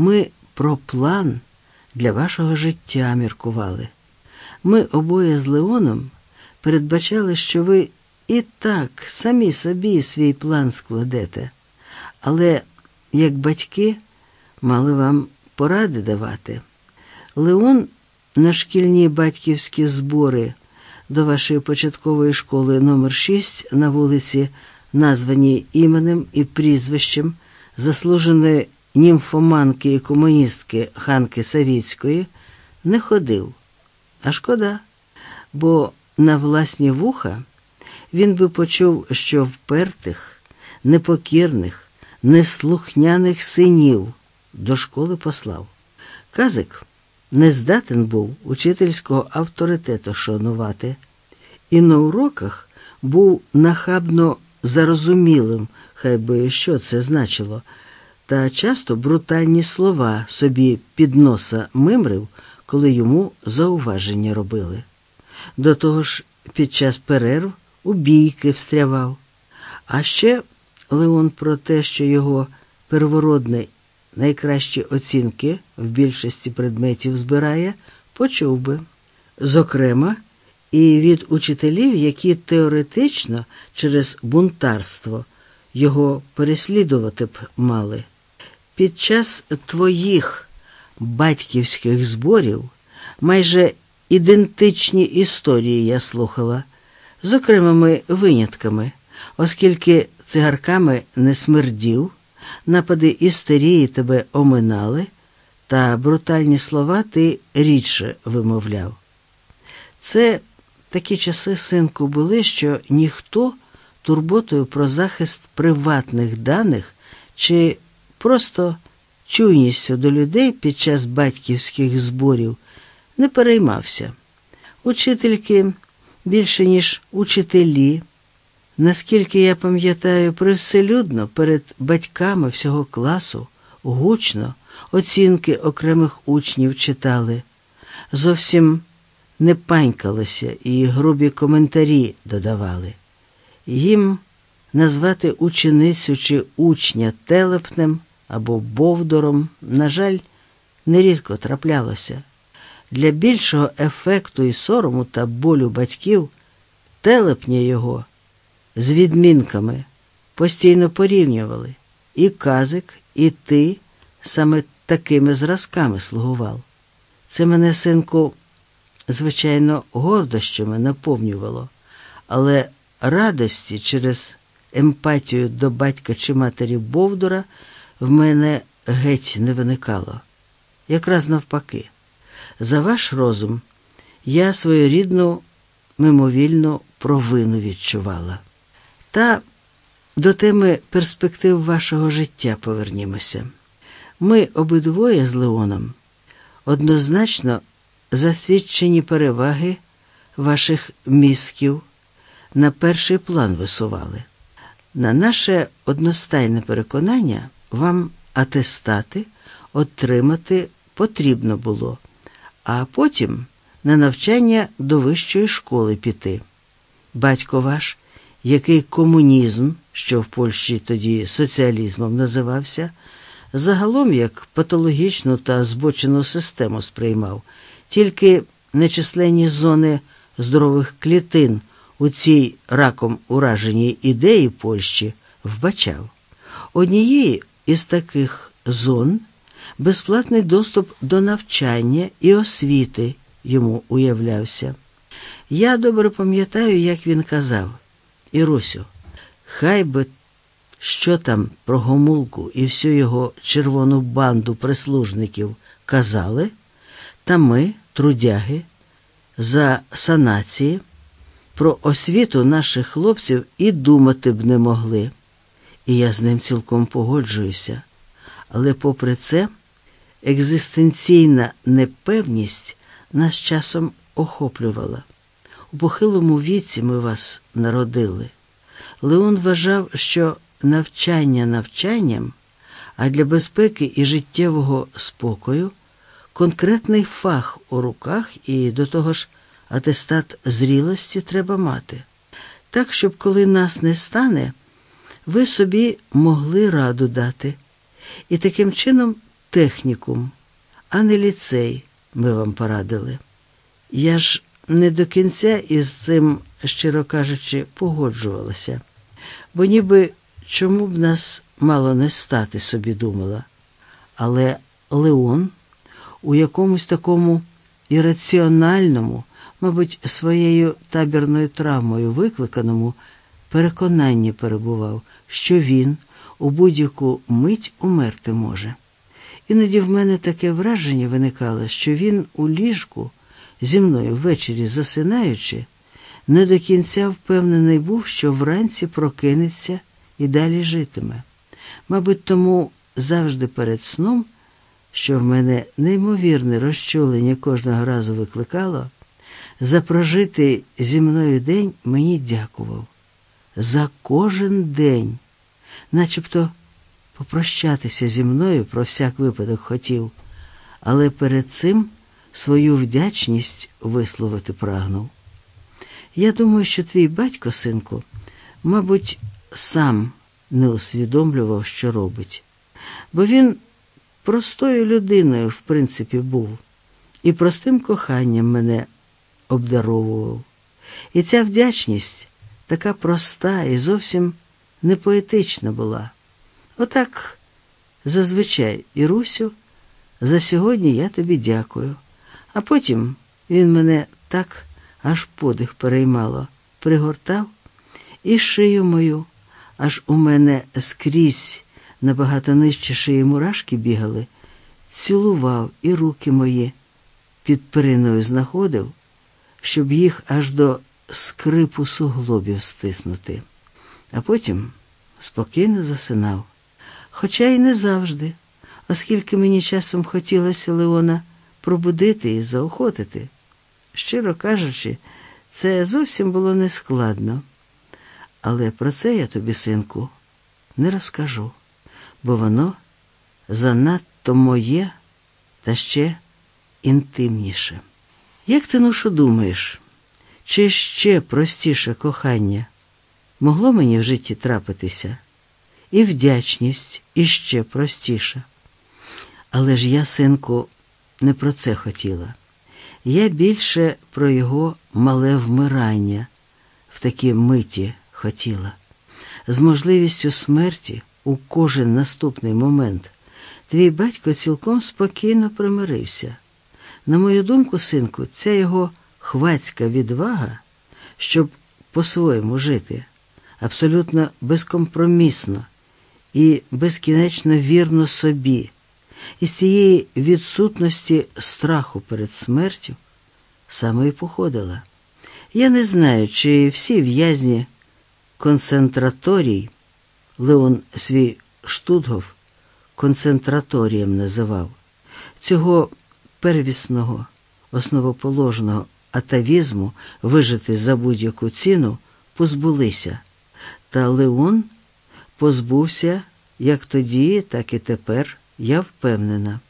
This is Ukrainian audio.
Ми про план для вашого життя міркували. Ми обоє з Леоном передбачали, що ви і так самі собі свій план складете, але як батьки мали вам поради давати. Леон на шкільні батьківські збори до вашої початкової школи номер 6 на вулиці, названій іменем і прізвищем заслуженої німфоманки і комуністки Ханки Савіцької, не ходив. А шкода, бо на власні вуха він би почув, що впертих, непокірних, неслухняних синів до школи послав. Казик не здатен був учительського авторитету шанувати, і на уроках був нахабно зарозумілим, хай би що це значило, та часто брутальні слова собі під носа мимрив, коли йому зауваження робили. До того ж, під час перерв у бійки встрявав. А ще Леон про те, що його первородний найкращі оцінки в більшості предметів збирає, почув би. Зокрема, і від учителів, які теоретично через бунтарство його переслідувати б мали. Під час твоїх батьківських зборів майже ідентичні історії я слухала, з окремими винятками, оскільки цигарками не смердів, напади істерії тебе оминали, та брутальні слова ти рідше вимовляв. Це такі часи, синку, були, що ніхто турботою про захист приватних даних чи просто чуйністю до людей під час батьківських зборів не переймався. Учительки більше, ніж учителі, наскільки я пам'ятаю, привселюдно перед батьками всього класу гучно оцінки окремих учнів читали, зовсім не панькалися і грубі коментарі додавали. Їм назвати ученицю чи учня телепнем або бовдором, на жаль, нерідко траплялося. Для більшого ефекту і сорому та болю батьків телепня його з відмінками постійно порівнювали. І казик, і ти саме такими зразками слугував. Це мене, синку, звичайно, гордощами наповнювало, але радості через емпатію до батька чи матері Бовдора в мене геть не виникало. Якраз навпаки, за ваш розум я своєрідну мимовільну провину відчувала. Та до теми перспектив вашого життя повернімося. Ми обидвоє з Леоном однозначно засвідчені переваги ваших мізків на перший план висували. На наше одностайне переконання вам атестати отримати потрібно було, а потім на навчання до вищої школи піти. Батько ваш, який комунізм, що в Польщі тоді соціалізмом називався, загалом як патологічну та збочену систему сприймав, тільки нечисленні зони здорових клітин у цій раком ураженій ідеї Польщі вбачав. Однією із таких зон безплатний доступ до навчання і освіти йому уявлявся. Я добре пам'ятаю, як він казав, Ірусю, хай би що там про Гомулку і всю його червону банду прислужників казали, та ми, трудяги, за санації, про освіту наших хлопців і думати б не могли. І я з ним цілком погоджуюся. Але, попри це, екзистенційна непевність нас часом охоплювала. У похилому віці ми вас народили. Леон вважав, що навчання навчанням, а для безпеки і життєвого спокою конкретний фах у руках і до того ж атестат зрілості треба мати. Так, щоб коли нас не стане, ви собі могли раду дати і таким чином технікум, а не ліцей, ми вам порадили. Я ж не до кінця із цим, щиро кажучи, погоджувалася, бо ніби чому б нас мало не стати, собі думала. Але Леон у якомусь такому ірраціональному, мабуть, своєю табірною травмою викликаному переконанні перебував, що він у будь-яку мить умерти може. Іноді в мене таке враження виникало, що він у ліжку зі мною ввечері засинаючи, не до кінця впевнений був, що вранці прокинеться і далі житиме. Мабуть, тому завжди перед сном, що в мене неймовірне розчулення кожного разу викликало, за прожитий зі мною день мені дякував. За кожен день, начебто попрощатися зі мною про всяк випадок хотів, але перед цим свою вдячність висловити прагнув. Я думаю, що твій батько, синку, мабуть, сам не усвідомлював, що робить, бо він простою людиною, в принципі, був, і простим коханням мене обдаровував. І ця вдячність така проста і зовсім не поетична була. Отак, зазвичай, Ірусю, за сьогодні я тобі дякую. А потім він мене так аж подих переймало, пригортав і шию мою, аж у мене скрізь набагато нижче шиї мурашки бігали, цілував і руки мої під периною знаходив, щоб їх аж до скрипу суглобів стиснути, а потім спокійно засинав. Хоча й не завжди, оскільки мені часом хотілося Леона пробудити і заохотити. Щиро кажучи, це зовсім було нескладно. Але про це я тобі, синку, не розкажу, бо воно занадто моє та ще інтимніше. Як ти ношу думаєш, чи ще простіше кохання могло мені в житті трапитися? І вдячність іще простіша. Але ж я, синку, не про це хотіла. Я більше про його мале вмирання в такій миті хотіла. З можливістю смерті у кожен наступний момент твій батько цілком спокійно примирився. На мою думку, синку, ця його хвацька відвага, щоб по-своєму жити, абсолютно безкомпромісно і безкінечно вірно собі, із цієї відсутності страху перед смертю саме і походила. Я не знаю, чи всі в'язні концентраторій Леон свій Штутгов концентраторієм називав цього первісного, основоположного атавізму вижити за будь-яку ціну позбулися, та Леон позбувся як тоді, так і тепер, я впевнена.